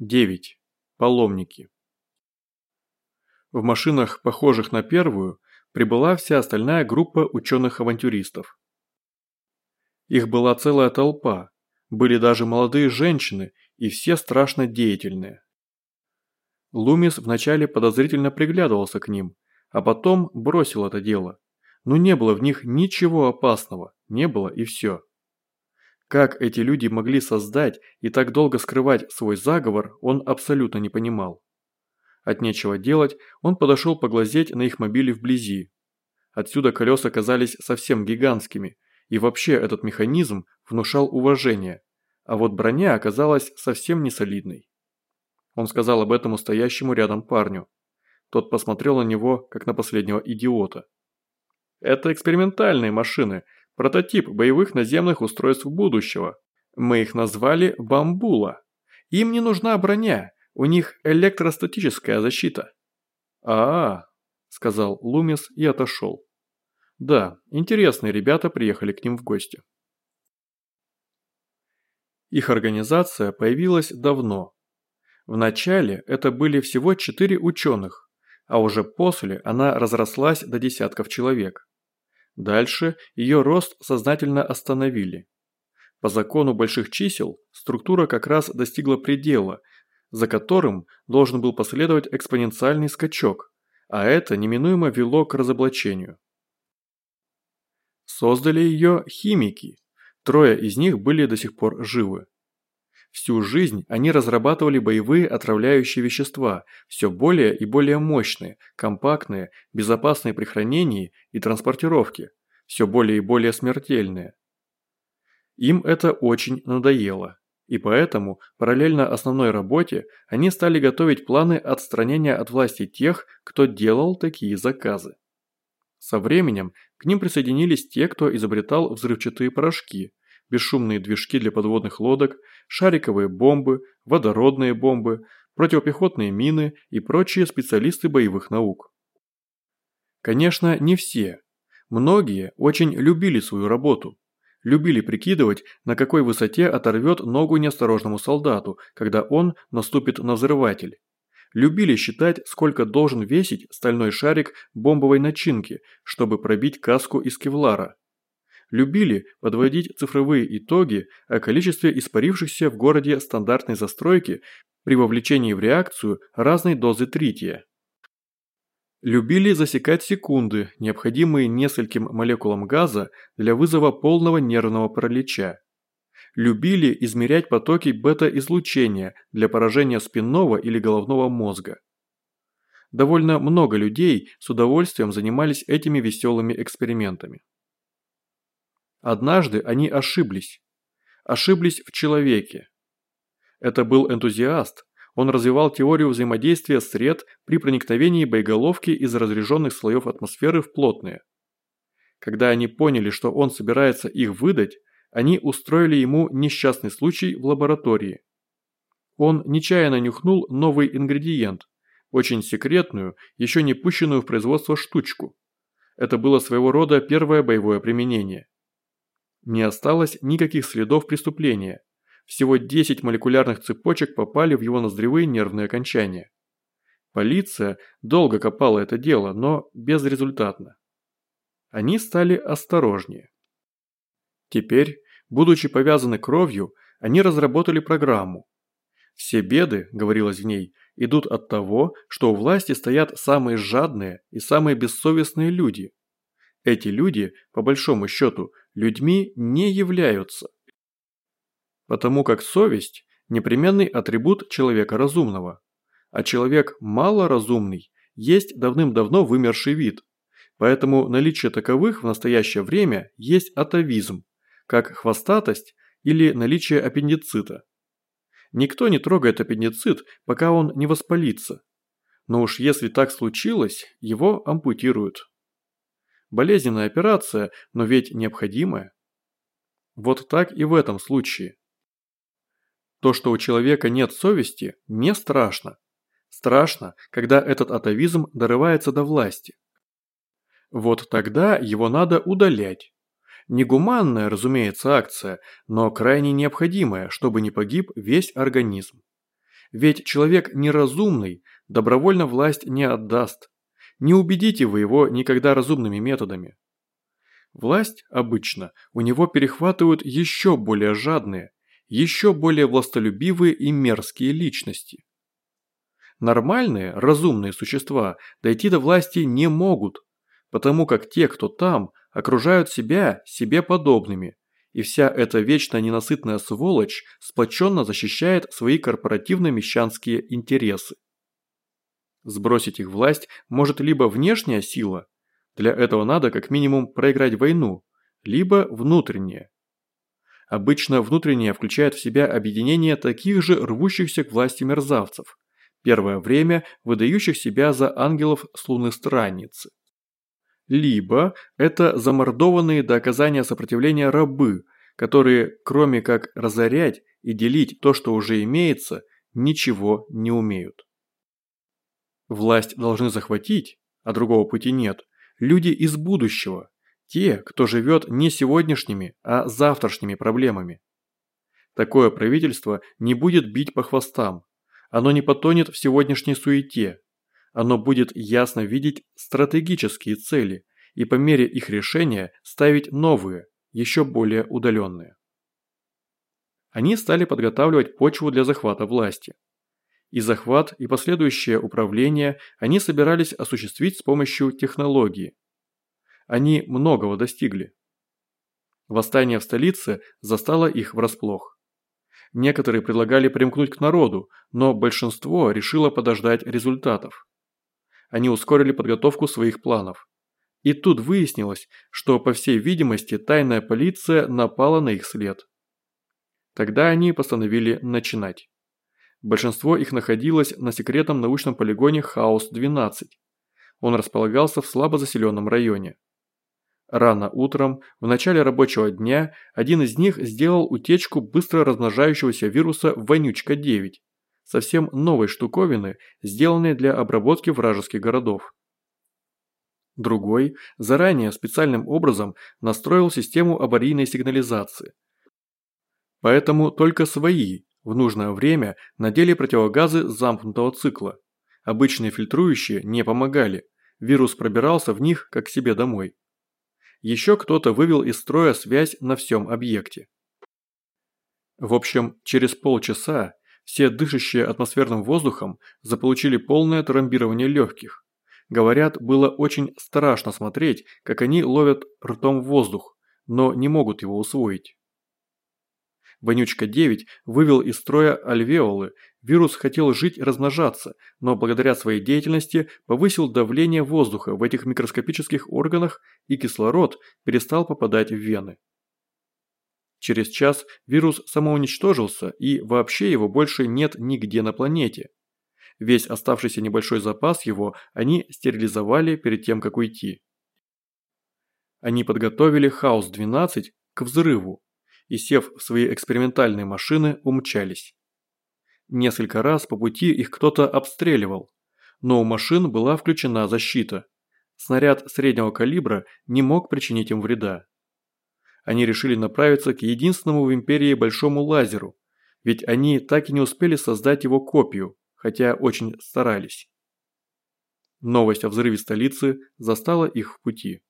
9. Паломники. В машинах, похожих на первую, прибыла вся остальная группа ученых-авантюристов. Их была целая толпа, были даже молодые женщины и все страшно деятельные. Лумис вначале подозрительно приглядывался к ним, а потом бросил это дело. Но не было в них ничего опасного, не было и все. Как эти люди могли создать и так долго скрывать свой заговор, он абсолютно не понимал. От нечего делать, он подошел поглазеть на их мобили вблизи. Отсюда колеса казались совсем гигантскими, и вообще этот механизм внушал уважение, а вот броня оказалась совсем не солидной. Он сказал об этом стоящему рядом парню. Тот посмотрел на него, как на последнего идиота. «Это экспериментальные машины, Прототип боевых наземных устройств будущего. Мы их назвали «Бамбула». Им не нужна броня, у них электростатическая защита. а, -а, -а сказал Лумис и отошел. Да, интересные ребята приехали к ним в гости. Их организация появилась давно. Вначале это были всего четыре ученых, а уже после она разрослась до десятков человек. Дальше ее рост сознательно остановили. По закону больших чисел структура как раз достигла предела, за которым должен был последовать экспоненциальный скачок, а это неминуемо вело к разоблачению. Создали ее химики, трое из них были до сих пор живы. Всю жизнь они разрабатывали боевые отравляющие вещества, все более и более мощные, компактные, безопасные при хранении и транспортировке, все более и более смертельные. Им это очень надоело, и поэтому, параллельно основной работе, они стали готовить планы отстранения от власти тех, кто делал такие заказы. Со временем к ним присоединились те, кто изобретал взрывчатые порошки, бесшумные движки для подводных лодок, шариковые бомбы, водородные бомбы, противопехотные мины и прочие специалисты боевых наук. Конечно, не все. Многие очень любили свою работу. Любили прикидывать, на какой высоте оторвет ногу неосторожному солдату, когда он наступит на взрыватель. Любили считать, сколько должен весить стальной шарик бомбовой начинки, чтобы пробить каску из кевлара любили подводить цифровые итоги о количестве испарившихся в городе стандартной застройки при вовлечении в реакцию разной дозы трития. Любили засекать секунды, необходимые нескольким молекулам газа для вызова полного нервного паралича. Любили измерять потоки бета-излучения для поражения спинного или головного мозга. Довольно много людей с удовольствием занимались этими веселыми экспериментами. Однажды они ошиблись. Ошиблись в человеке. Это был энтузиаст. Он развивал теорию взаимодействия сред при проникновении боеголовки из разряженных слоев атмосферы в плотные. Когда они поняли, что он собирается их выдать, они устроили ему несчастный случай в лаборатории. Он нечаянно нюхнул новый ингредиент, очень секретную, еще не пущенную в производство штучку. Это было своего рода первое боевое применение. Не осталось никаких следов преступления. Всего 10 молекулярных цепочек попали в его ноздревые нервные окончания. Полиция долго копала это дело, но безрезультатно. Они стали осторожнее. Теперь, будучи повязаны кровью, они разработали программу. Все беды, говорилось в ней, идут от того, что у власти стоят самые жадные и самые бессовестные люди. Эти люди, по большому счету, людьми не являются. Потому как совесть – непременный атрибут человека разумного. А человек малоразумный есть давным-давно вымерший вид. Поэтому наличие таковых в настоящее время есть атовизм, как хвостатость или наличие аппендицита. Никто не трогает аппендицит, пока он не воспалится. Но уж если так случилось, его ампутируют. Болезненная операция, но ведь необходимая. Вот так и в этом случае. То, что у человека нет совести, не страшно. Страшно, когда этот атовизм дорывается до власти. Вот тогда его надо удалять. Негуманная, разумеется, акция, но крайне необходимая, чтобы не погиб весь организм. Ведь человек неразумный добровольно власть не отдаст. Не убедите вы его никогда разумными методами. Власть обычно у него перехватывают еще более жадные, еще более властолюбивые и мерзкие личности. Нормальные, разумные существа дойти до власти не могут, потому как те, кто там, окружают себя себе подобными, и вся эта вечно ненасытная сволочь сплоченно защищает свои корпоративно-мещанские интересы. Сбросить их власть может либо внешняя сила, для этого надо как минимум проиграть войну, либо внутренняя. Обычно внутренняя включает в себя объединение таких же рвущихся к власти мерзавцев, первое время выдающих себя за ангелов с луны странницы. Либо это замордованные до оказания сопротивления рабы, которые, кроме как разорять и делить то, что уже имеется, ничего не умеют. Власть должны захватить, а другого пути нет, люди из будущего, те, кто живет не сегодняшними, а завтрашними проблемами. Такое правительство не будет бить по хвостам, оно не потонет в сегодняшней суете, оно будет ясно видеть стратегические цели и по мере их решения ставить новые, еще более удаленные. Они стали подготавливать почву для захвата власти. И захват, и последующее управление они собирались осуществить с помощью технологии. Они многого достигли. Восстание в столице застало их врасплох. Некоторые предлагали примкнуть к народу, но большинство решило подождать результатов. Они ускорили подготовку своих планов. И тут выяснилось, что, по всей видимости, тайная полиция напала на их след. Тогда они постановили начинать. Большинство их находилось на секретном научном полигоне Хаус-12. Он располагался в слабо заселенном районе. Рано утром, в начале рабочего дня, один из них сделал утечку быстро размножающегося вируса «Вонючка-9», совсем новой штуковины, сделанной для обработки вражеских городов. Другой заранее специальным образом настроил систему аварийной сигнализации. Поэтому только свои в нужное время надели противогазы замкнутого цикла. Обычные фильтрующие не помогали, вирус пробирался в них как к себе домой. Еще кто-то вывел из строя связь на всем объекте. В общем, через полчаса все дышащие атмосферным воздухом заполучили полное тромбирование легких. Говорят, было очень страшно смотреть, как они ловят ртом воздух, но не могут его усвоить. Вонючка-9 вывел из строя альвеолы, вирус хотел жить и размножаться, но благодаря своей деятельности повысил давление воздуха в этих микроскопических органах и кислород перестал попадать в вены. Через час вирус самоуничтожился и вообще его больше нет нигде на планете. Весь оставшийся небольшой запас его они стерилизовали перед тем, как уйти. Они подготовили Хаус-12 к взрыву, и, сев в свои экспериментальные машины, умчались. Несколько раз по пути их кто-то обстреливал, но у машин была включена защита. Снаряд среднего калибра не мог причинить им вреда. Они решили направиться к единственному в империи большому лазеру, ведь они так и не успели создать его копию, хотя очень старались. Новость о взрыве столицы застала их в пути.